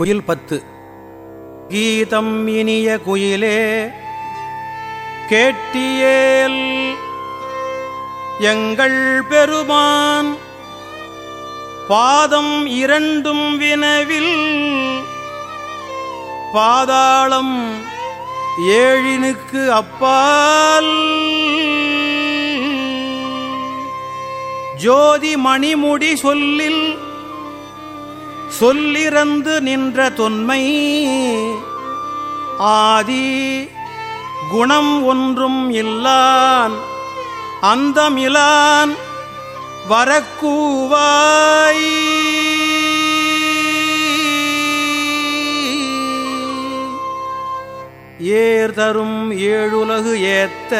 குயில் பத்து. கீதம் இனிய குயிலே கேட்டியேல் எங்கள் பெருமான் பாதம் இரண்டும் வினவில் பாதாளம் ஏழினுக்கு அப்பால். ஜோதி மணிமுடி சொல்லில் சொல்லிறந்து நின்ற தொன்மை. ஆதி குணம் ஒன்றும் இல்லான் அந்தமிலான் வரக்கூவாய். ஏர் தரும் ஏழுலகு ஏத்த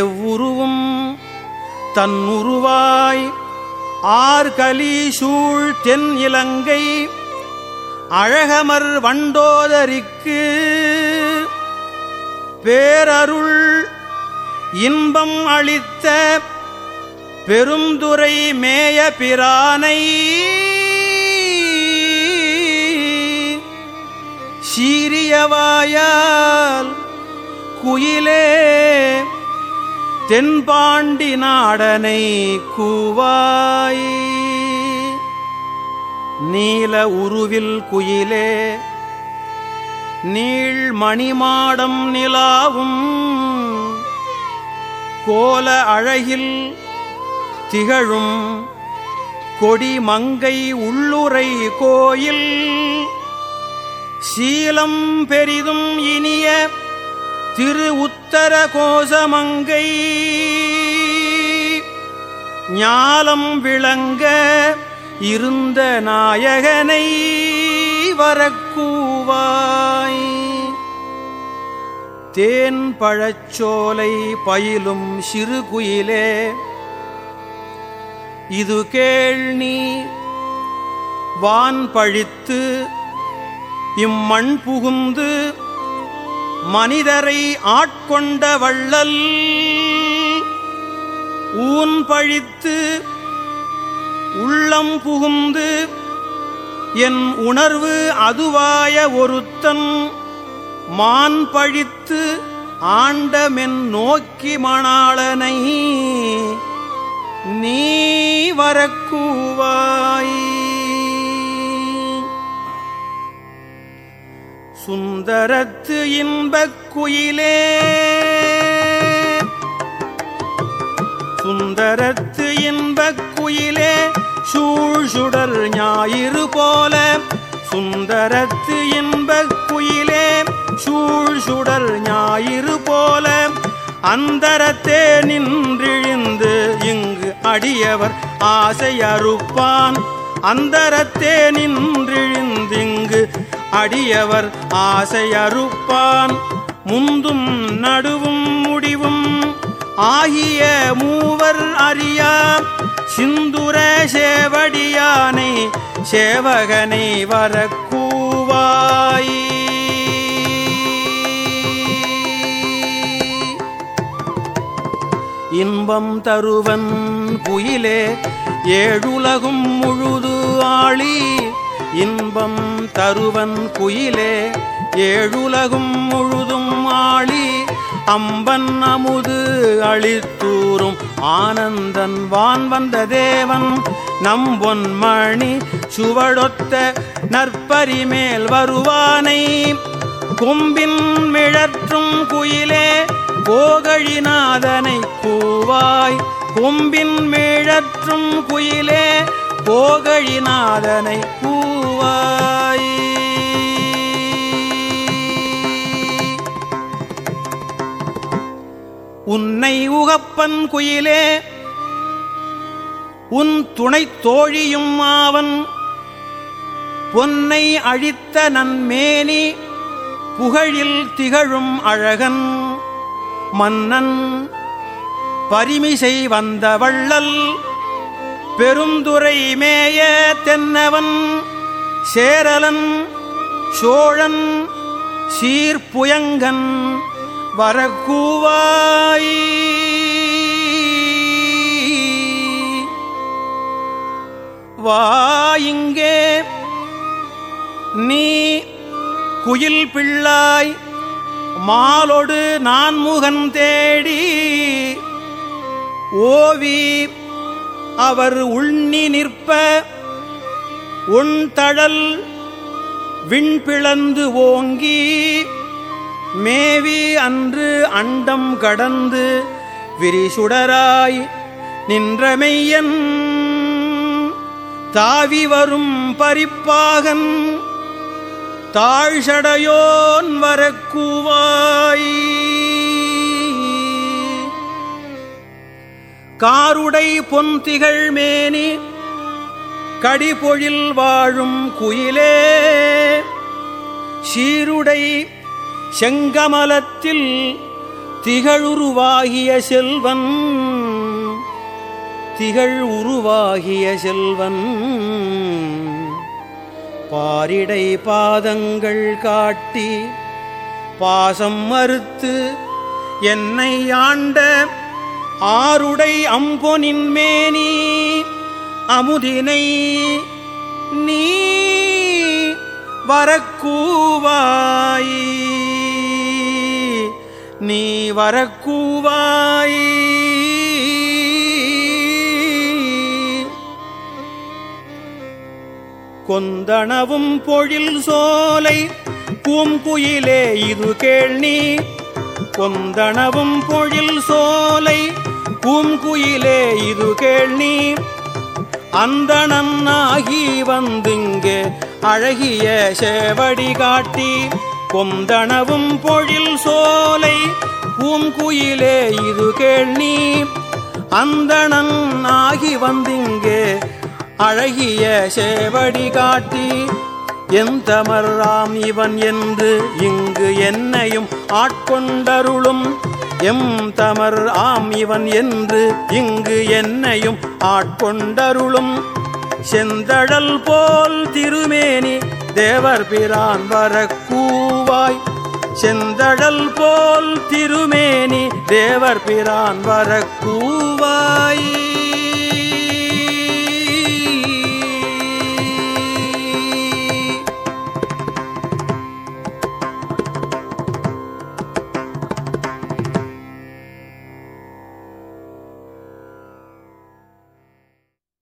எவ்வுருவும் தன்னுருவாய். ஆர்கலி சூழ் தென் இலங்கை அழகமர் வண்டோதரிக்கு பேரருள் இன்பம் அளித்த பெருந்துரை மேய பிரானை சீரியவாயால் குயிலே தென்பாண்டி நாடனை கூவாய். நீல உருவில் குயிலே நீள் மணிமாடம் நிலாவும். கோல அழகில் திகழும் கொடி மங்கை உள்ளுரை கோயில். சீலம் பெரிதும் இனிய திரு உத் உத்தர கோசமங்கை ஞாலம் விளங்க இருந்த நாயகனை வரக்கூவாய். தேன் பழச்சோலை பயிலும் சிறு குயிலே இது கேள் நீ வான் பழித்து இம்மண் புகுந்து மனிதரை ஆட்கொண்ட வள்ளல் ஊன் பழித்து உள்ளம் புகுந்து என் உணர்வு அதுவாய ஒருத்தன் மான் பழித்து ஆண்டமென் நோக்கி மணாளனை நீ வரக்கூவாயே. சுந்தரத்து இன்பக் குயிலே. சுந்தரத்து இன்பக் குயிலே சூழ்சுடர் ஞாயிறு போல. சுந்தரத்து இன்பக் குயிலே சூழ்சுடர் ஞாயிறு போல. அந்தரத்தே நின்றிழிந்து இங்கு அடியவர் ஆசை அறுப்பான். அந்தரத்தே நின்றிழிந்திங்கு அடியவர் ஆசை அறுப்பான். முந்தும் நடுவும் முடிவும் ஆகிய மூவர் அறியா சிந்துர சேவடியானை சேவகனை வரக்கூவாய். இன்பம் தருவன் குயிலே ஏழுலகும் முழுது ஆளி இன்பம் தருவன் குயிலே ஏழுலகும் முழுதும் ஆளி அம்பன் அமுது அழித்தூரும் ஆனந்தன் வான் வந்த தேவன். நம் பொன்மணி சுவடொத்த நற்பரிமேல் வருவானை கும்பின் மிழற்றும் குயிலே போகழிநாதனை கூவாய் கும்பின் மிழற்றும் குயிலே போகழிநாதனை கூவாய் உன்னை உகப்பன் குயிலே உன் துணை தோழியும் ஆவன். பொன்னை அழித்த நன்மேனி புகழில் திகழும் அழகன். மன்னன் பரிமிசை வந்த வள்ளல் பெருந்துரை மேய தென்னவன். சேரலன் சோழன் சீர்புயங்கன் வரக்கூவாய். வாயிங்கே நீ குயில் பிள்ளாய் மாலொடு நான்முகன் தேடி. ஓவி அவர் உண்ணி நிற்ப உன் தழல் விண்பிளந்து ஓங்கி மேவி அன்று அண்டம் கடந்து விரிசுடராய் நின்றமெய்யன் தாவி வரும் பரிப்பாகன் தாழ்சடையோன் வரக்கூவாய். காருடை பொன்திகள் மேனி கடிபொழில் வாழும் குயிலே சீருடை செங்கமலத்தில் திகழுருவாகிய செல்வன் திகழ் உருவாகிய செல்வன். பாரிடை பாதங்கள் காட்டி பாசம் மறுத்து என்னை ஆண்ட ஆருடை அம்பொனின் மேனி அமுதினை நீ வரக்கூவாய். நீ வரக்கூவாய். கொந்தனவும் பொழில் சோலை பூங்குயிலே இது கேள் நீ. கொந்தனவும் பொழில் சோலை பூங்குயிலே இது கேள் நீ. கேள்னி அந்தணனாகி வந்துங்கு அழகிய சேவடி காட்டி கொந்தனவும் பொழில் சோலை பூங்குயிலே இது கேள்னி அந்தணன் ஆகி வந்திங்கே அழகிய சேவடி காட்டி எந்தமர்ராம் இவன் என்று இங்கு என்னையும் ஆட்கொண்டருளும். எம் தமர் ஆம் இவன் என்று இங்கு என்னையும் ஆட்கொண்டருளும். செந்தழல் போல் திருமேனி தேவர் பிரான் வரக்கூவாய். செந்தழல் போல் திருமேனி தேவர் பிரான் வரக்கூவாய்.